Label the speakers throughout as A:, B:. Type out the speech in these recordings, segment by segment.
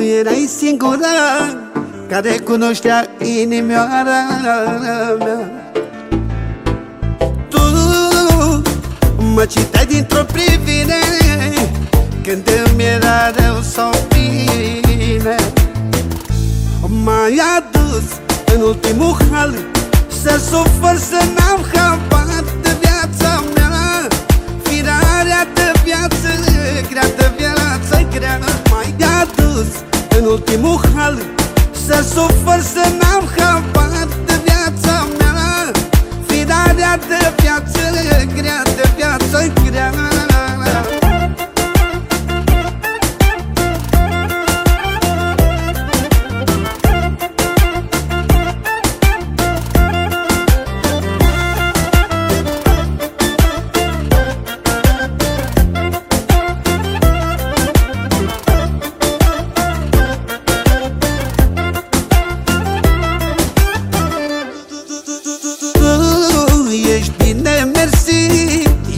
A: erai singura Care cunoștea inimioara mea. Tu mă citeai dintr-o privire Când îmi era rău sau bine. M-ai adus în ultimul hal Să sufăr, să n-am habar de viața mea. Firarea de viață grea, de viață grea M-ai adus. În ultimul hal Să sufăr, să n-am habar de viața mea. Firarea de viață grea,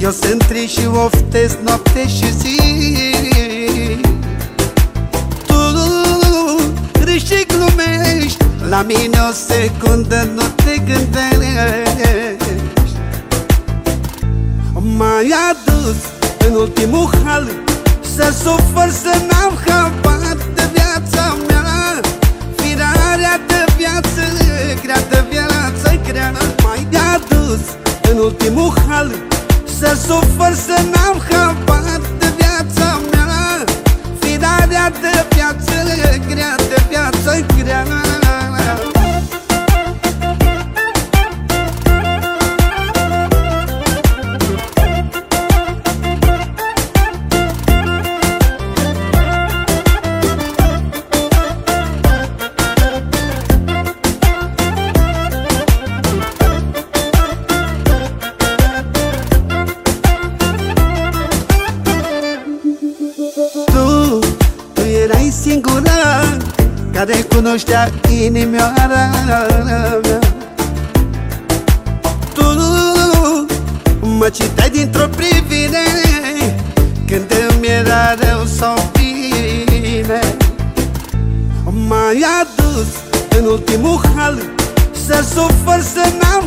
A: Eu sunt trist și oftesc noapte și zi. Tu râși și glumești La mine o secundă nu te gândești. M-ai adus în ultimul hal Să sufăr, să n-am habar de viața mea. Firarea de viață grea, de viață grea M-ai adus în ultimul hal Să sufăr, să n-am habar de viața mea. Firarea de viață grea, de viață grea singura Care cunoștea inimioara mea Tu mă citeai dintr-o privire Când îmi era rău sau bine M-ai adus în ultimul hal Să sufăr, să n-am